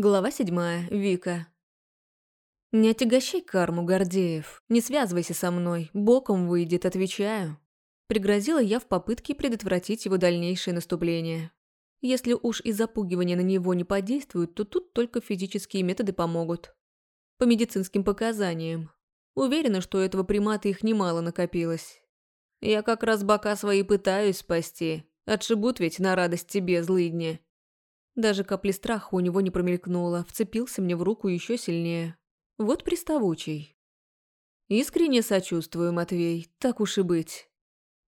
Глава седьмая. Вика. «Не отягощай карму, Гордеев. Не связывайся со мной. Боком выйдет, отвечаю». Пригрозила я в попытке предотвратить его дальнейшее наступление. Если уж и запугивание на него не подействует, то тут только физические методы помогут. По медицинским показаниям. Уверена, что у этого примата их немало накопилось. Я как раз бока свои пытаюсь спасти. Отшибут ведь на радость тебе, злыдни. Даже капли страха у него не промелькнуло, вцепился мне в руку еще сильнее. Вот приставучий. Искренне сочувствую, Матвей, так уж и быть.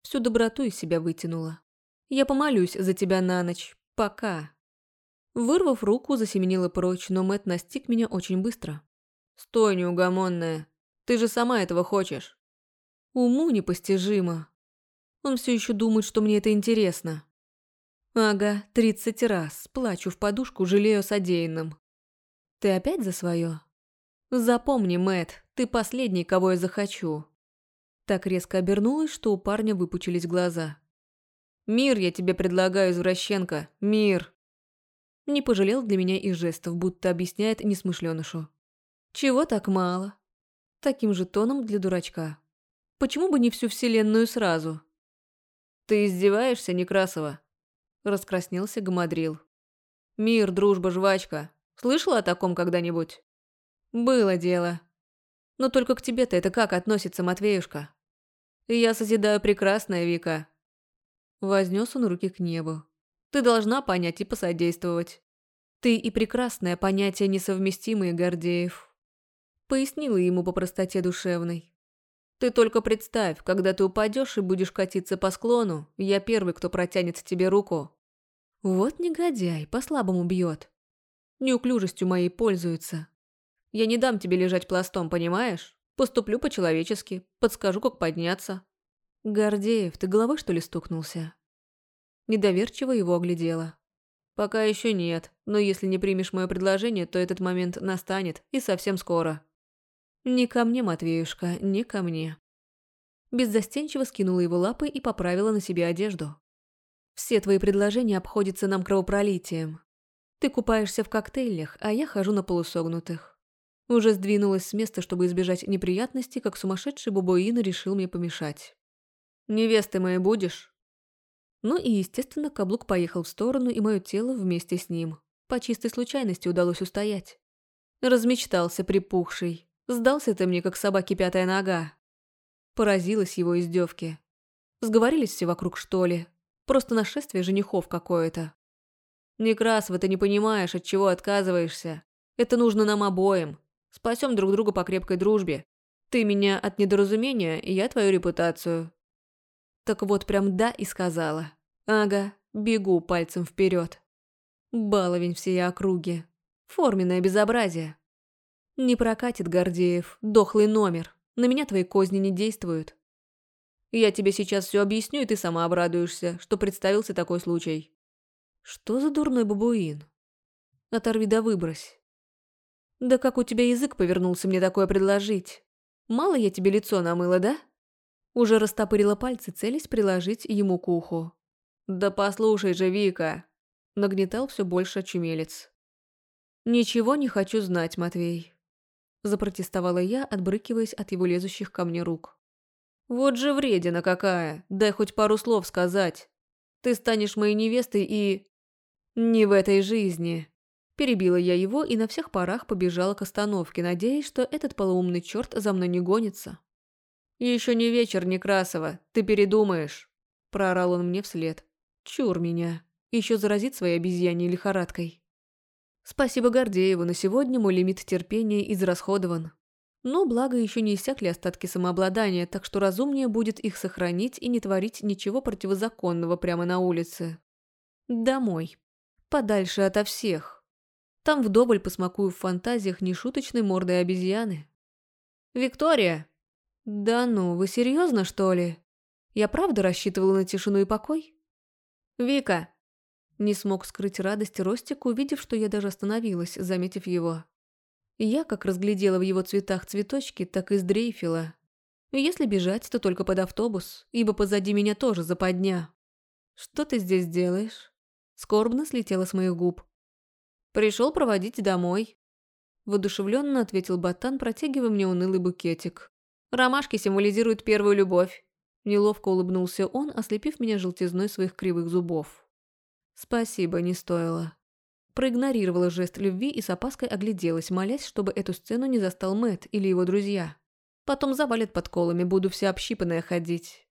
Всю доброту из себя вытянула. Я помолюсь за тебя на ночь. Пока. Вырвав руку, засеменила прочь, но Мэт настиг меня очень быстро. «Стой, неугомонная. Ты же сама этого хочешь». Уму непостижимо. Он все еще думает, что мне это интересно. Ага, тридцать раз. Плачу в подушку, жалею о содеянном. Ты опять за свое? Запомни, Мэт, ты последний, кого я захочу. Так резко обернулась, что у парня выпучились глаза. «Мир я тебе предлагаю, извращенка, мир!» Не пожалел для меня и жестов, будто объясняет несмышленышу. «Чего так мало?» Таким же тоном для дурачка. «Почему бы не всю вселенную сразу?» «Ты издеваешься, Некрасова?» Раскраснелся Гамадрил. «Мир, дружба, жвачка. Слышала о таком когда-нибудь?» «Было дело. Но только к тебе-то это как относится, Матвеюшка?» «Я созидаю прекрасное, Вика». Вознес он руки к небу. «Ты должна понять и посодействовать. Ты и прекрасное понятие несовместимые, Гордеев». Пояснила ему по простоте душевной. Ты только представь, когда ты упадешь и будешь катиться по склону, я первый, кто протянет тебе руку. Вот негодяй, по-слабому бьет. Неуклюжестью моей пользуется. Я не дам тебе лежать пластом, понимаешь? Поступлю по-человечески, подскажу, как подняться. Гордеев, ты головой что ли стукнулся? Недоверчиво его оглядела. Пока еще нет, но если не примешь мое предложение, то этот момент настанет, и совсем скоро. «Не ко мне, Матвеюшка, не ко мне». Беззастенчиво скинула его лапы и поправила на себе одежду. «Все твои предложения обходятся нам кровопролитием. Ты купаешься в коктейлях, а я хожу на полусогнутых». Уже сдвинулась с места, чтобы избежать неприятностей, как сумасшедший бабуин решил мне помешать. «Невесты моей будешь?» Ну и, естественно, каблук поехал в сторону, и мое тело вместе с ним. По чистой случайности удалось устоять. Размечтался припухший. Сдался ты мне, как собаке пятая нога. Поразилась его издевки. Сговорились все вокруг, что ли? Просто нашествие женихов какое-то. Некрасова, ты не понимаешь, от чего отказываешься. Это нужно нам обоим. Спасем друг друга по крепкой дружбе. Ты меня от недоразумения, и я твою репутацию. Так вот прям да и сказала. Ага, бегу пальцем вперед. Баловень всей округи. Форменное безобразие. «Не прокатит, Гордеев. Дохлый номер. На меня твои козни не действуют». «Я тебе сейчас все объясню, и ты сама обрадуешься, что представился такой случай». «Что за дурной бабуин?» «Оторви да выбрось». «Да как у тебя язык повернулся мне такое предложить? Мало я тебе лицо намыла, да?» Уже растопырила пальцы, целясь приложить ему к уху. «Да послушай же, Вика!» Нагнетал все больше очумелец. «Ничего не хочу знать, Матвей. Запротестовала я, отбрыкиваясь от его лезущих ко мне рук. «Вот же вредина какая! Дай хоть пару слов сказать. Ты станешь моей невестой и...» «Не в этой жизни!» Перебила я его и на всех парах побежала к остановке, надеясь, что этот полуумный черт за мной не гонится. «Еще не вечер, Некрасова, ты передумаешь!» Проорал он мне вслед. «Чур меня! Еще заразит своей обезьяньей лихорадкой!» Спасибо Гордееву, на сегодня мой лимит терпения израсходован. Но благо еще не иссякли остатки самообладания, так что разумнее будет их сохранить и не творить ничего противозаконного прямо на улице. Домой. Подальше ото всех. Там вдоволь посмакую в фантазиях нешуточной мордой обезьяны. «Виктория!» «Да ну, вы серьезно, что ли? Я правда рассчитывала на тишину и покой?» «Вика, не смог скрыть радость Ростик, увидев, что я даже остановилась, заметив его. Я как разглядела в его цветах цветочки, так и сдрейфила. Если бежать, то только под автобус, ибо позади меня тоже западня. «Что ты здесь делаешь?» Скорбно слетела с моих губ. Пришел проводить домой. Воодушевленно ответил Ботан, протягивая мне унылый букетик. Ромашки символизируют первую любовь. Неловко улыбнулся он, ослепив меня желтизной своих кривых зубов. Спасибо, не стоило. Проигнорировала жест любви и с опаской огляделась, молясь, чтобы эту сцену не застал Мэт или его друзья. Потом завалят подколами, буду вся общипанная ходить.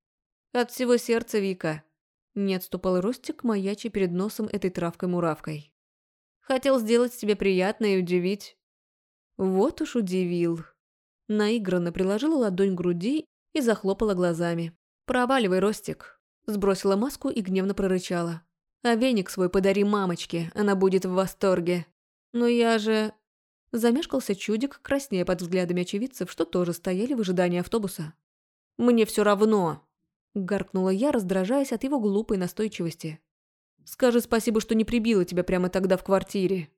От всего сердца, Вика. Не отступал Ростик, маячи перед носом этой травкой-муравкой. Хотел сделать тебе приятно и удивить. Вот уж удивил. Наигранно приложила ладонь к груди и захлопала глазами. «Проваливай, Ростик!» Сбросила маску и гневно прорычала. «А веник свой подари мамочке, она будет в восторге. Но я же...» Замешкался чудик, краснея под взглядами очевидцев, что тоже стояли в ожидании автобуса. «Мне все равно!» Гаркнула я, раздражаясь от его глупой настойчивости. Скажи спасибо, что не прибила тебя прямо тогда в квартире.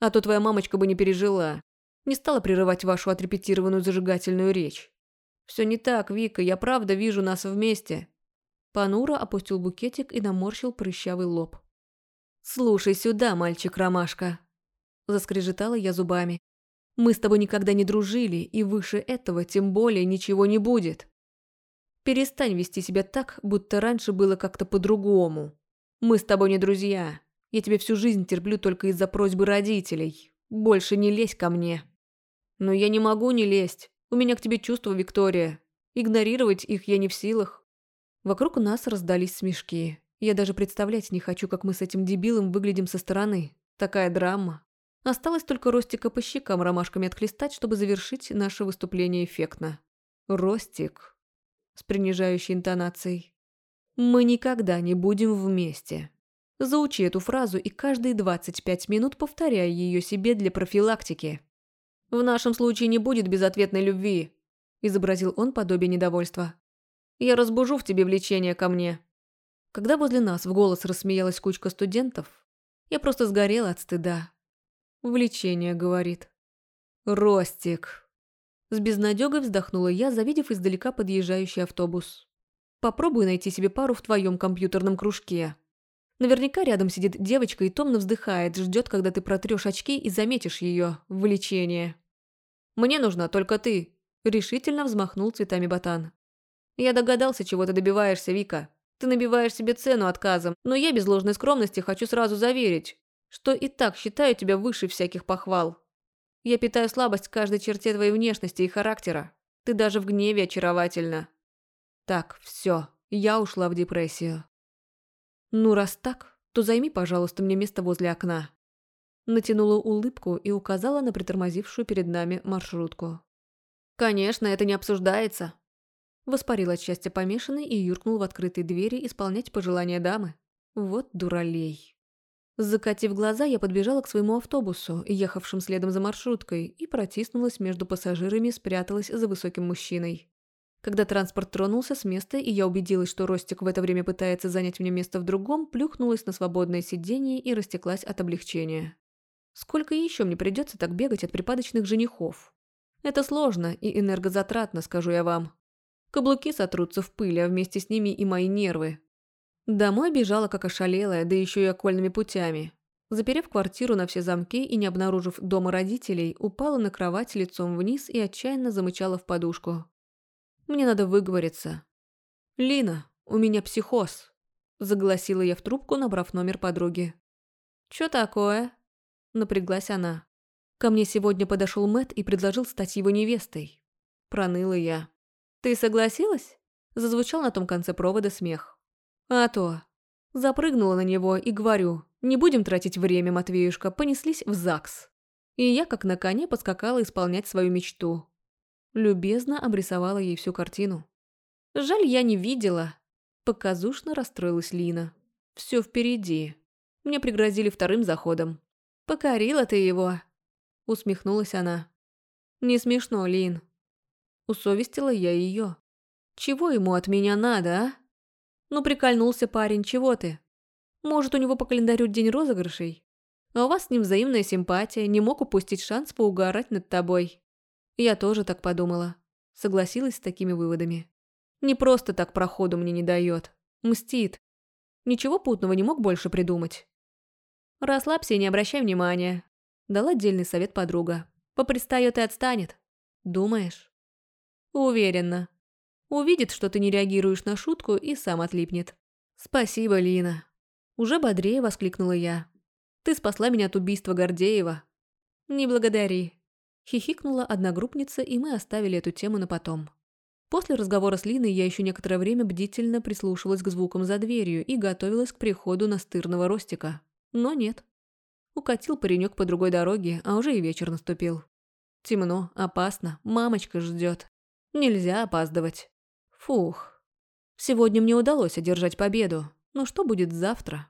А то твоя мамочка бы не пережила. Не стала прерывать вашу отрепетированную зажигательную речь. Все не так, Вика, я правда вижу нас вместе. Панура опустил букетик и наморщил прыщавый лоб. «Слушай сюда, мальчик-ромашка!» Заскрежетала я зубами. «Мы с тобой никогда не дружили, и выше этого тем более ничего не будет. Перестань вести себя так, будто раньше было как-то по-другому. Мы с тобой не друзья. Я тебя всю жизнь терплю только из-за просьбы родителей. Больше не лезь ко мне. Но я не могу не лезть. У меня к тебе чувства, Виктория. Игнорировать их я не в силах. Вокруг нас раздались смешки. Я даже представлять не хочу, как мы с этим дебилом выглядим со стороны. Такая драма. Осталось только Ростика по щекам ромашками отхлестать, чтобы завершить наше выступление эффектно. Ростик. С принижающей интонацией. Мы никогда не будем вместе. Заучи эту фразу и каждые 25 минут повторяй ее себе для профилактики. В нашем случае не будет безответной любви, изобразил он подобие недовольства. Я разбужу в тебе влечение ко мне. Когда возле нас в голос рассмеялась кучка студентов, я просто сгорела от стыда. Влечение, говорит. Ростик. С безнадёгой вздохнула я, завидев издалека подъезжающий автобус. Попробуй найти себе пару в твоем компьютерном кружке. Наверняка рядом сидит девочка и томно вздыхает, ждет, когда ты протрешь очки и заметишь ее влечение. «Мне нужна только ты», – решительно взмахнул цветами ботан. «Я догадался, чего ты добиваешься, Вика. Ты набиваешь себе цену отказом, но я без ложной скромности хочу сразу заверить, что и так считаю тебя выше всяких похвал. Я питаю слабость к каждой черте твоей внешности и характера. Ты даже в гневе очаровательна. Так, все, я ушла в депрессию. Ну, раз так, то займи, пожалуйста, мне место возле окна. Натянула улыбку и указала на притормозившую перед нами маршрутку. «Конечно, это не обсуждается», Воспарил от счастья помешанный и юркнул в открытые двери исполнять пожелания дамы. Вот дуралей. Закатив глаза, я подбежала к своему автобусу, ехавшим следом за маршруткой, и протиснулась между пассажирами, спряталась за высоким мужчиной. Когда транспорт тронулся с места, и я убедилась, что Ростик в это время пытается занять мне место в другом, плюхнулась на свободное сиденье и растеклась от облегчения. Сколько еще мне придется так бегать от припадочных женихов? Это сложно и энергозатратно, скажу я вам. Каблуки сотрутся в пыль, а вместе с ними и мои нервы. Домой бежала как ошалелая, да еще и окольными путями. Заперев квартиру на все замки и не обнаружив дома родителей, упала на кровать лицом вниз и отчаянно замычала в подушку. Мне надо выговориться. «Лина, у меня психоз», – загласила я в трубку, набрав номер подруги. «Чё такое?» – напряглась она. Ко мне сегодня подошел Мэт и предложил стать его невестой. Проныла я. «Ты согласилась?» – зазвучал на том конце провода смех. «А то». Запрыгнула на него и говорю, не будем тратить время, Матвеюшка, понеслись в ЗАГС. И я, как на коне, поскакала исполнять свою мечту. Любезно обрисовала ей всю картину. Жаль, я не видела. Показушно расстроилась Лина. Все впереди. Мне пригрозили вторым заходом. Покорила ты его. Усмехнулась она. Не смешно, Лин. Усовестила я ее. Чего ему от меня надо, а? Ну, прикольнулся парень, чего ты? Может, у него по календарю день розыгрышей? А у вас с ним взаимная симпатия, не мог упустить шанс поугарать над тобой. Я тоже так подумала. Согласилась с такими выводами. Не просто так проходу мне не дает. Мстит. Ничего путного не мог больше придумать. Расслабься и не обращай внимания. Дал отдельный совет подруга. Попристает и отстанет. Думаешь? Уверена. Увидит, что ты не реагируешь на шутку и сам отлипнет. Спасибо, Лина. Уже бодрее воскликнула я. Ты спасла меня от убийства Гордеева. Не благодари. Хихикнула одногруппница, и мы оставили эту тему на потом. После разговора с Линой я еще некоторое время бдительно прислушивалась к звукам за дверью и готовилась к приходу настырного Ростика. Но нет. Укатил паренек по другой дороге, а уже и вечер наступил. Темно, опасно, мамочка ждет. Нельзя опаздывать. Фух. Сегодня мне удалось одержать победу, но что будет завтра?